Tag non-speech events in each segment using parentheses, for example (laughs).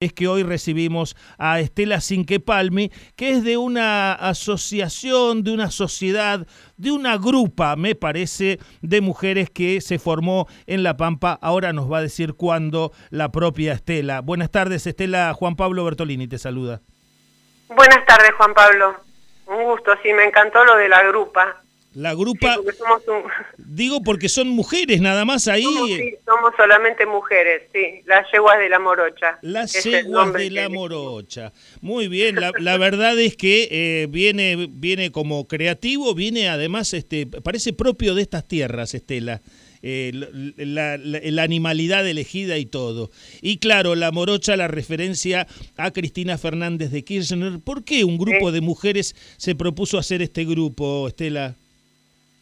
es que hoy recibimos a Estela Cinquepalmi, que es de una asociación, de una sociedad, de una grupa, me parece, de mujeres que se formó en La Pampa. Ahora nos va a decir cuándo la propia Estela. Buenas tardes, Estela. Juan Pablo Bertolini te saluda. Buenas tardes, Juan Pablo. Un gusto, sí, me encantó lo de la grupa. La grupa, (laughs) digo porque son mujeres nada más ahí. Somos, sí, somos solamente mujeres, sí, las yeguas de la morocha. Las yeguas de la morocha. Muy bien, la, (laughs) verdad es que eh, viene, viene como creativo, viene además, este, parece propio de estas tierras, Estela. Eh, la, la, animalidad elegida y todo. Y claro, la morocha, la referencia a Cristina Fernández de Kirchner. ¿Por qué un grupo de mujeres se propuso hacer este grupo, Estela?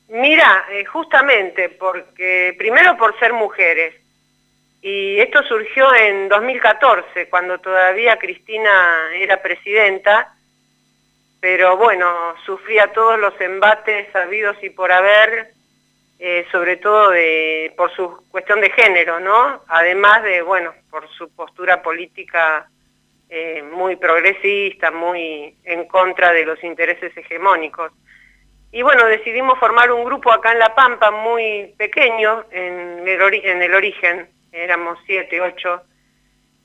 Mira, eh, justamente porque, primero por ser mujeres, y esto surgió en 2014, cuando todavía Cristina era presidenta, pero bueno, sufría todos los embates sabidos y por haber, eh, sobre todo por su cuestión de género, ¿no? Además de, bueno, por su postura política eh, muy progresista, muy en contra de los intereses hegemónicos. Y bueno, decidimos formar un grupo acá en La Pampa muy pequeño, en el, en el origen, éramos siete, ocho,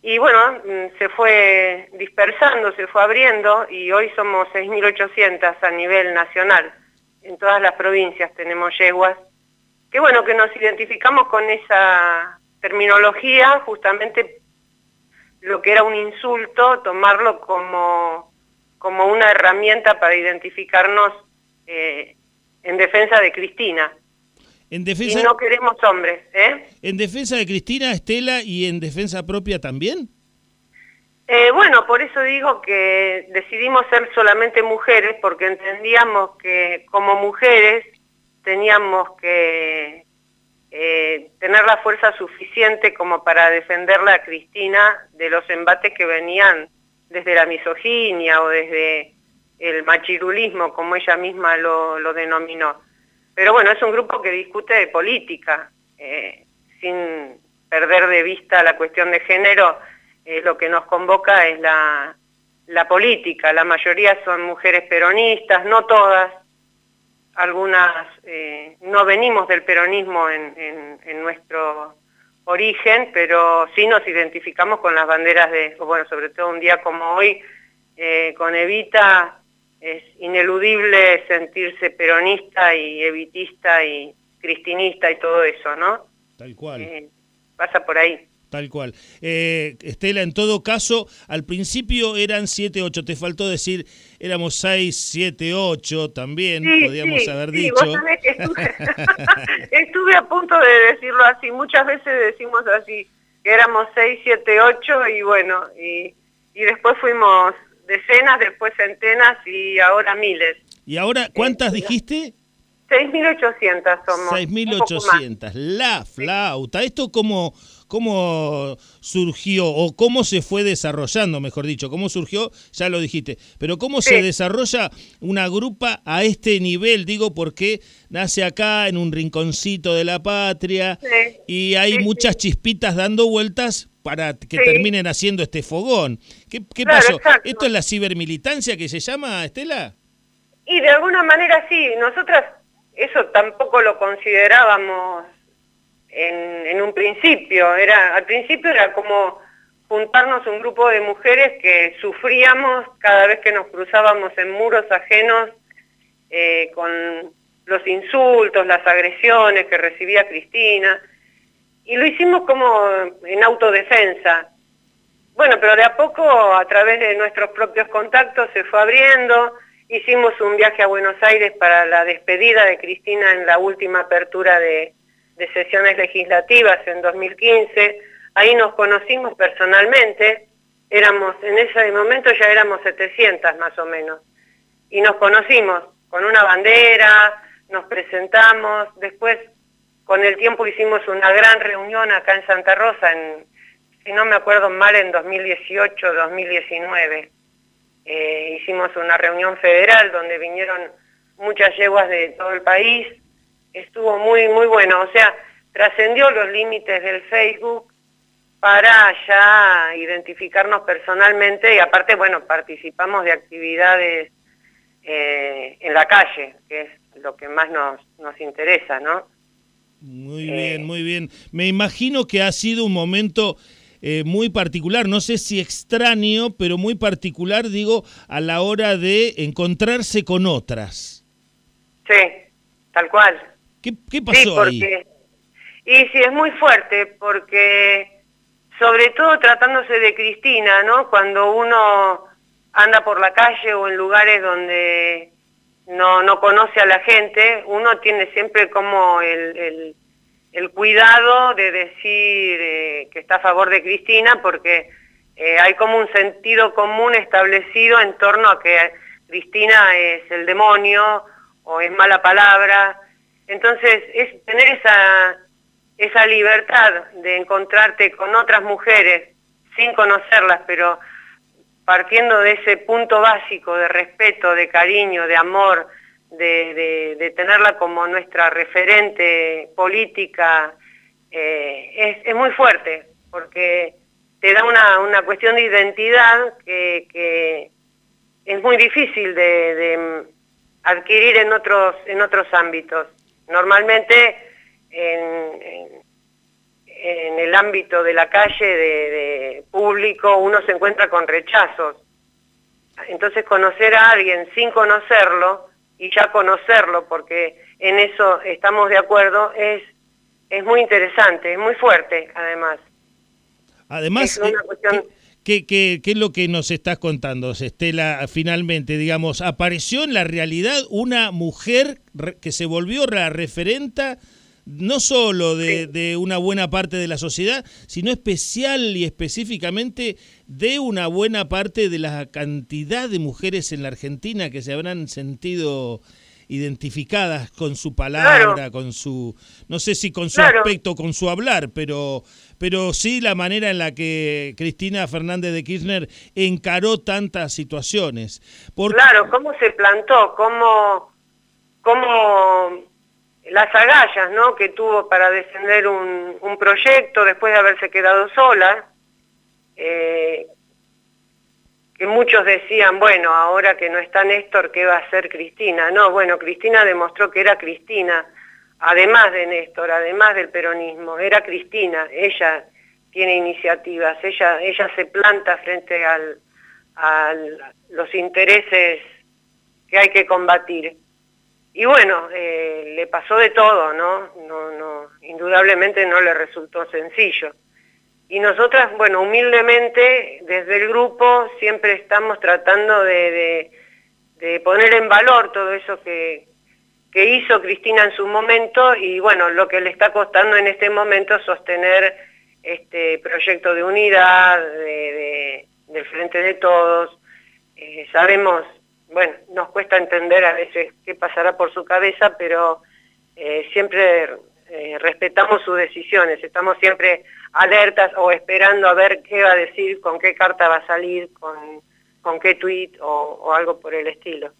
y bueno, mm, se fue dispersando, se fue abriendo y hoy somos 6.800 a nivel nacional. En todas las provincias tenemos yeguas. Que bueno, que nos identificamos con esa terminología, justamente lo que era un insulto, tomarlo como, como una herramienta para identificarnos eh, en defensa de Cristina. En defensa... Y no queremos hombres, ¿eh? ¿En defensa de Cristina, Estela, y en defensa propia también? Eh, bueno, por eso digo que decidimos ser solamente mujeres, porque entendíamos que como mujeres teníamos que eh, tener la fuerza suficiente como para defenderla a Cristina de los embates que venían desde la misoginia o desde el machirulismo, como ella misma lo, denominó. Pero bueno, es un grupo que discute de política, eh, sin perder de vista la cuestión de género, eh, lo que nos convoca es la, política. La mayoría son mujeres peronistas, no todas, algunas eh, no venimos del peronismo en, en, nuestro origen, pero sí nos identificamos con las banderas de, bueno, sobre todo un día como hoy, con Evita, es ineludible sentirse peronista y evitista y cristinista y todo eso, ¿no? Tal cual. Eh, pasa por ahí. Tal cual. Eh, Estela, en todo caso, al principio eran 7, 8, te faltó decir, éramos 6, 7, 8 también, podíamos haber dicho. (laughs) estuve, a punto de decirlo así, muchas veces decimos así, que éramos 6, 7, 8 y bueno, y, y después fuimos decenas, después centenas y ahora miles. ¿Y ahora cuántas este, dijiste? 6.800 somos. 6.800. La flauta. ¿Esto cómo, cómo surgió o cómo se fue desarrollando, mejor dicho? ¿Cómo surgió? Ya lo dijiste. Pero ¿cómo se desarrolla una grupa a este nivel? Digo, porque nace acá en un rinconcito de la patria y hay muchas chispitas dando vueltas para que terminen haciendo este fogón. ¿Qué, pasó? ¿Esto es la cibermilitancia que se llama, Estela? Y de alguna manera sí, nosotras eso tampoco lo considerábamos en, en, un principio, era al principio era como juntarnos un grupo de mujeres que sufríamos cada vez que nos cruzábamos en muros ajenos eh, con los insultos, las agresiones que recibía Cristina, y lo hicimos como en autodefensa. Bueno, pero de a poco, a través de nuestros propios contactos, se fue abriendo. Hicimos un viaje a Buenos Aires para la despedida de Cristina en la última apertura de, sesiones legislativas en 2015. Ahí nos conocimos personalmente. Éramos, en ese momento ya éramos 700 más o menos. Y nos conocimos con una bandera, nos presentamos. Después con el tiempo hicimos una gran reunión acá en Santa Rosa, si no me acuerdo mal, en 2018, 2019. Eh, hicimos una reunión federal donde vinieron muchas yeguas de todo el país. Estuvo muy, muy bueno. O sea, trascendió los límites del Facebook para ya identificarnos personalmente y aparte, bueno, participamos de actividades eh, en la calle, que es lo que más nos, nos interesa, ¿no? Muy bien, muy bien. Me imagino que ha sido un momento eh, muy particular, no sé si extraño, pero muy particular, digo, a la hora de encontrarse con otras. Sí, tal cual. ¿Qué, pasó ahí? Y sí, es muy fuerte, porque sobre todo tratándose de Cristina, ¿no? Cuando uno anda por la calle o en lugares donde no, no conoce a la gente, uno tiene siempre como el, el, cuidado de decir eh, que está a favor de Cristina porque eh, hay como un sentido común establecido en torno a que Cristina es el demonio o es mala palabra. Entonces, es tener esa, esa libertad de encontrarte con otras mujeres sin conocerlas, pero partiendo de ese punto básico de respeto, de cariño, de amor, de, tenerla como nuestra referente política, eh, es, muy fuerte, porque te da una, cuestión de identidad que, es muy difícil de, adquirir en otros, en otros ámbitos. Normalmente en, en el ámbito de la calle, de, público, uno se encuentra con rechazos. Entonces conocer a alguien sin conocerlo y ya conocerlo, porque en eso estamos de acuerdo, es, es muy interesante, es muy fuerte además. Además, eh, ¿qué, qué, qué es lo que nos estás contando, Estela? Finalmente, digamos, apareció en la realidad una mujer que se volvió la referenta no solo de, una buena parte de la sociedad, sino especial y específicamente de una buena parte de la cantidad de mujeres en la Argentina que se habrán sentido identificadas con su palabra, con su, no sé si con su aspecto, con su hablar, pero, pero sí la manera en la que Cristina Fernández de Kirchner encaró tantas situaciones. Claro, cómo se plantó, cómo, cómo las agallas ¿no? que tuvo para defender un, proyecto después de haberse quedado sola, eh, que muchos decían, bueno, ahora que no está Néstor, ¿qué va a hacer Cristina? No, bueno, Cristina demostró que era Cristina, además de Néstor, además del peronismo, era Cristina, ella tiene iniciativas, ella, ella se planta frente a los intereses que hay que combatir. Y bueno, eh, le pasó de todo, ¿no? ¿no? No, Indudablemente no le resultó sencillo. Y nosotras, bueno, humildemente, desde el grupo, siempre estamos tratando de, de, poner en valor todo eso que, que hizo Cristina en su momento y, bueno, lo que le está costando en este momento sostener este proyecto de unidad, de, del Frente de Todos. Eh, sabemos bueno, nos cuesta entender a veces qué pasará por su cabeza, pero eh, siempre eh, respetamos sus decisiones, estamos siempre alertas o esperando a ver qué va a decir, con qué carta va a salir, con, con qué tweet o, algo por el estilo.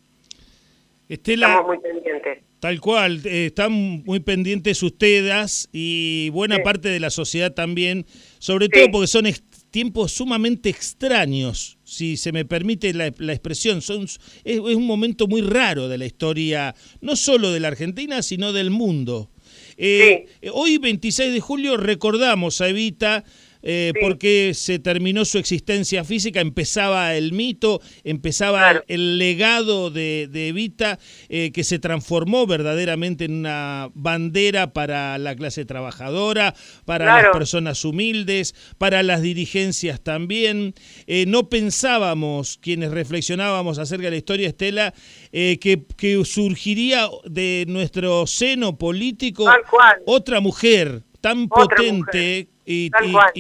estamos muy pendientes. Tal cual, eh, están muy pendientes ustedes y buena parte de la sociedad también, sobre todo porque son tiempos sumamente extraños, si se me permite la, expresión. Son, es, un momento muy raro de la historia, no solo de la Argentina, sino del mundo. Eh, hoy, 26 de julio, recordamos a Evita eh, porque se terminó su existencia física, empezaba el mito, empezaba el legado de, Evita, eh, que se transformó verdaderamente en una bandera para la clase trabajadora, para las personas humildes, para las dirigencias también. Eh, no pensábamos, quienes reflexionábamos acerca de la historia, Estela, que, que surgiría de nuestro seno político otra mujer tan potente y,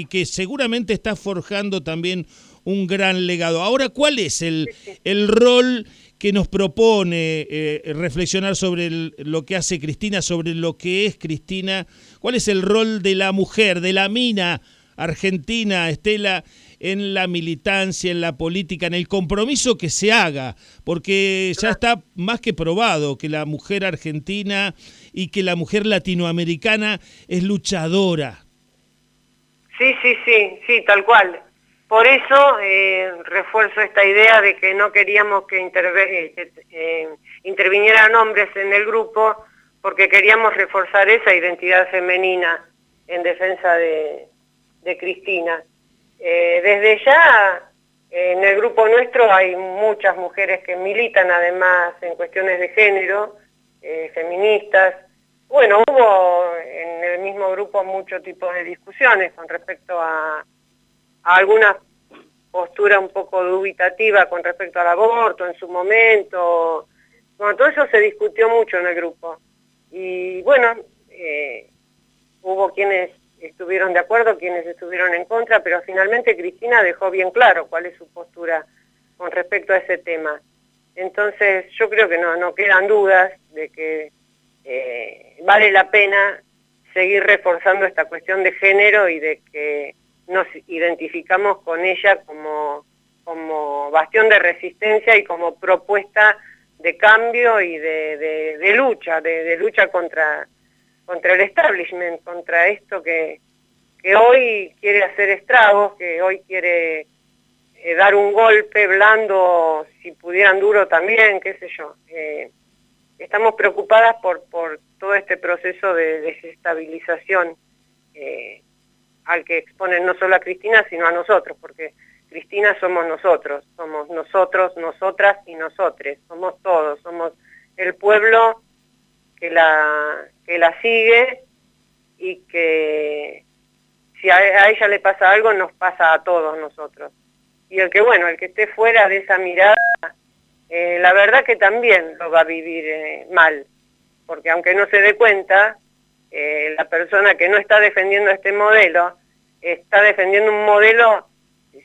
que seguramente está forjando también un gran legado. Ahora, ¿cuál es el, el rol que nos propone eh, reflexionar sobre lo que hace Cristina, sobre lo que es Cristina? ¿Cuál es el rol de la mujer, de la mina argentina, Estela, en la militancia, en la política, en el compromiso que se haga? Porque ya está más que probado que la mujer argentina y que la mujer latinoamericana es luchadora, Sí, sí, sí, sí, tal cual. Por eso eh, refuerzo esta idea de que no queríamos que eh, eh, intervinieran hombres en el grupo porque queríamos reforzar esa identidad femenina en defensa de, Cristina. desde ya, en el grupo nuestro hay muchas mujeres que militan además en cuestiones de género, feministas. Bueno, hubo grupo mucho tipo de discusiones con respecto a alguna postura un poco dubitativa con respecto al aborto en su momento. Bueno, todo eso se discutió mucho en el grupo. Y bueno, eh, hubo quienes estuvieron de acuerdo, quienes estuvieron en contra, pero finalmente Cristina dejó bien claro cuál es su postura con respecto a ese tema. Entonces yo creo que no, no quedan dudas de que eh, vale la pena seguir reforzando esta cuestión de género y de que nos identificamos con ella como, como bastión de resistencia y como propuesta de cambio y de, lucha, de, lucha contra, contra el establishment, contra esto que, que hoy quiere hacer estragos, que hoy quiere eh, dar un golpe blando, si pudieran duro también, qué sé yo. Eh, estamos preocupadas por, por todo proceso de desestabilización eh, al que exponen no solo a Cristina, sino a nosotros, porque Cristina somos nosotros, somos nosotros, nosotras y nosotres, somos todos, somos el pueblo que la, que la sigue y que si a, ella le pasa algo, nos pasa a todos nosotros. Y el que, bueno, el que esté fuera de esa mirada, eh, la verdad que también lo va a vivir eh, mal, porque aunque no se dé cuenta, eh, la persona que no está defendiendo este modelo, está defendiendo un modelo,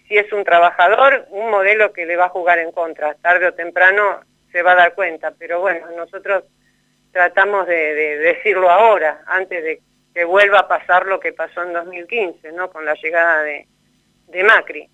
si es un trabajador, un modelo que le va a jugar en contra. Tarde o temprano se va a dar cuenta, pero bueno, nosotros tratamos de, decirlo ahora, antes de que vuelva a pasar lo que pasó en 2015, ¿no? Con la llegada de Macri.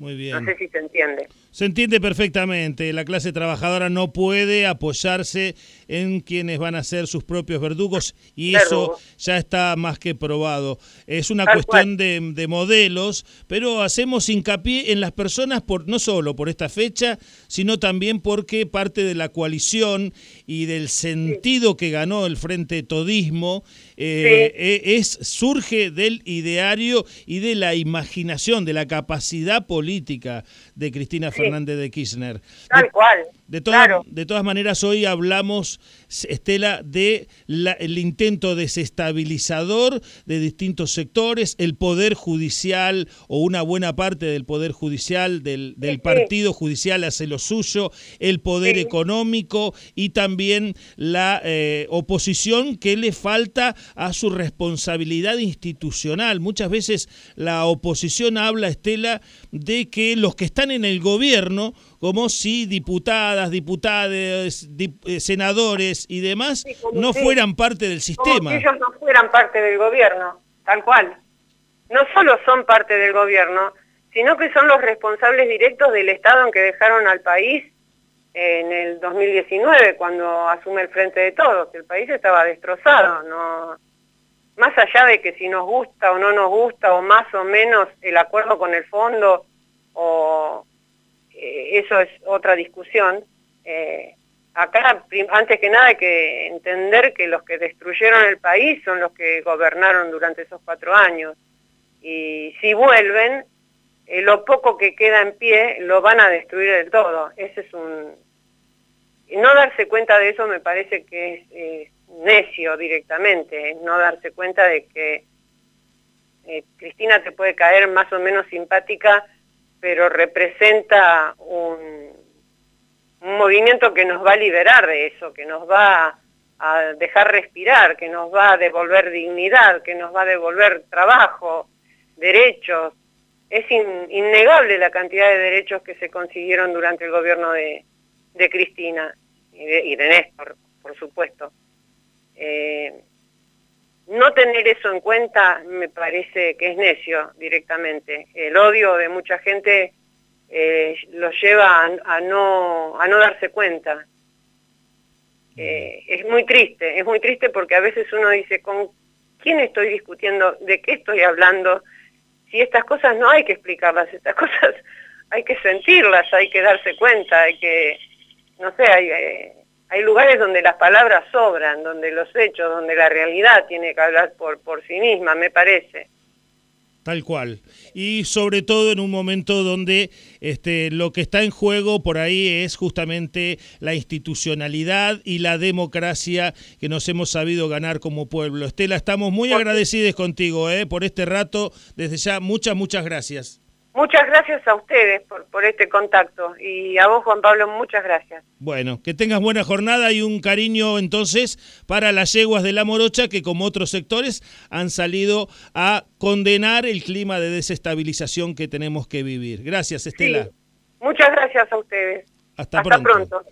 Muy bien. No sé si se entiende. Se entiende perfectamente. La clase trabajadora no puede apoyarse en quienes van a ser sus propios verdugos y eso ya está más que probado. Es una cuestión de, modelos, pero hacemos hincapié en las personas por no solo por esta fecha, sino también porque parte de la coalición y del sentido que ganó el Frente Todismo eh, e, es surge del ideario y de la imaginación, de la capacidad política de Cristina Fernández de Kirchner. Tal cual. De, de todas maneras, hoy hablamos, Estela, de el intento desestabilizador de distintos sectores, el Poder Judicial o una buena parte del Poder Judicial, del, Partido Judicial hace lo suyo, el Poder Económico y también la eh, oposición que le falta a su responsabilidad institucional. Muchas veces la oposición habla, Estela, de que los que están en el gobierno como si diputadas, diputados, eh, senadores y demás no fueran parte del sistema. Como ellos no fueran parte del gobierno, tal cual. No solo son parte del gobierno, sino que son los responsables directos del Estado en que dejaron al país en el 2019, cuando asume el frente de todos. El país estaba destrozado, no más allá de que si nos gusta o no nos gusta, o más o menos el acuerdo con el fondo, o, eh, eso es otra discusión. Eh, acá, antes que nada, hay que entender que los que destruyeron el país son los que gobernaron durante esos cuatro años. Y si vuelven, eh, lo poco que queda en pie lo van a destruir del todo. Ese es un... no darse cuenta de eso me parece que es necio directamente, no darse cuenta de que Cristina te puede caer más o menos simpática pero representa un, movimiento que nos va a liberar de eso, que nos va a dejar respirar, que nos va a devolver dignidad, que nos va a devolver trabajo, derechos. Es innegable la cantidad de derechos que se consiguieron durante el gobierno de, Cristina y de, Néstor, por supuesto. Eh, no tener eso en cuenta me parece que es necio directamente. El odio de mucha gente eh, lo lleva a, no, a no darse cuenta. Eh, es muy triste, es muy triste porque a veces uno dice, ¿con quién estoy discutiendo? ¿De qué estoy hablando? si estas cosas no hay que explicarlas, (laughs) estas cosas hay que sentirlas, hay que darse cuenta, hay que, no sé, hay, eh, hay lugares donde las palabras sobran, donde los hechos, donde la realidad tiene que hablar por, por sí misma, me parece. Tal cual. Y sobre todo en un momento donde este, lo que está en juego por ahí es justamente la institucionalidad y la democracia que nos hemos sabido ganar como pueblo. Estela, estamos muy agradecidos contigo eh, por este rato. Desde ya, muchas, muchas gracias. Muchas gracias a ustedes por, por este contacto y a vos, Juan Pablo, muchas gracias. Bueno, que tengas buena jornada y un cariño entonces para las yeguas de la morocha que como otros sectores han salido a condenar el clima de desestabilización que tenemos que vivir. Gracias, Estela. Muchas gracias a ustedes. Hasta, Hasta pronto.